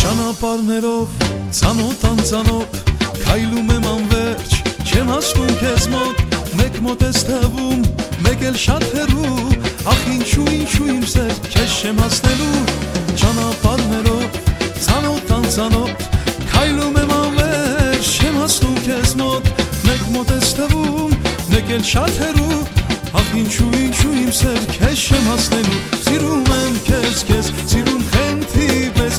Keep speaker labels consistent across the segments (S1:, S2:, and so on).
S1: Ճանապարներով ցանոթ անցանոթ քայլում եմ անverջ չեմ հասնում քեզ մոտ մեկ մոտ ես թվում մեկ էլ շատ հեռու ախ ինչու ինչու իմ սեր քեզ չեմ հասնելու ճանապարներով ցանոթ անցանոթ քայլում եմ անverջ չեմ հասնում քեզ մոտ մեկ մոտ ես թվում մեկ էլ շատ հեռու ախ ինչու ինչու իմ սեր քեզ չեմ հասնելու սիրում եմ քեզ քեզ սիրում խենթի պես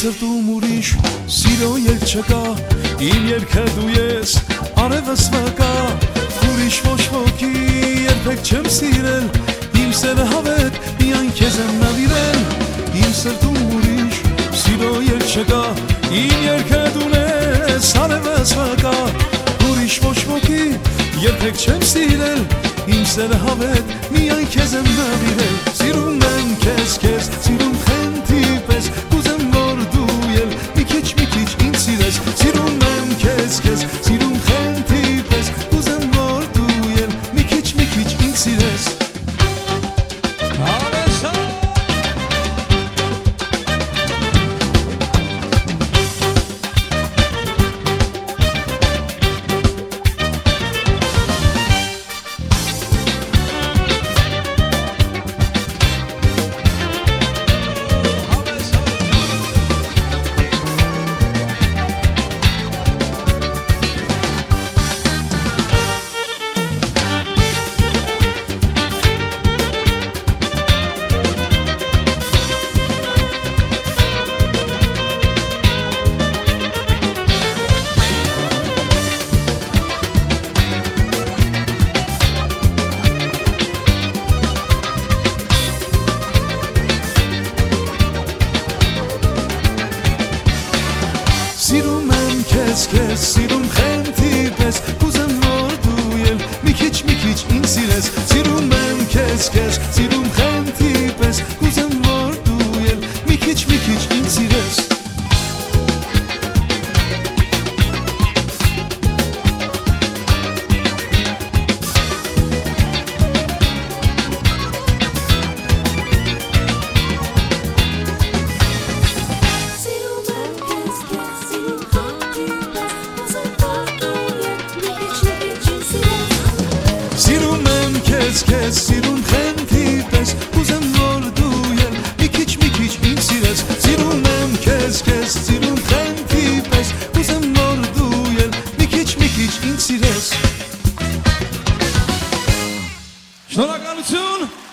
S1: սրտում ուրիշ սիրո ել չկա Իմ երկը դու ես արևս վկա Ուրիշ ոչ ոքի երբեք չեմ սիրել սերը հավետ միայն քեզ եմ նավիրել իմ սրտում ուրիշ սիրո ել չկա իմ երկը դունես արևս վկա ուրիշ ոչ ոքի երբեք չեմ սիրել իմ սերը հավետ միայն քեզ եմ նավիրել սիրում եմ քեզ քեզ սիրում Սիրում եմ քեզ, քեզ, սիրում խենթի պես Կուզեմ որ դու ել մի քիչ, մի քիչ ինձ սիրես Սիրում եմ քեզ, քեզ, սիրում խենթի պես ես քեզ սիրուն խենթի պես Ուզեմ որ դու ել մի քիչ մի քիչ ինձ սիրես Սիրում եմ քեզ քեզ սիրուն խենթի պես Ուզեմ որ դու ել մի քիչ մի քիչ ինձ սիրես Շնորհակալություն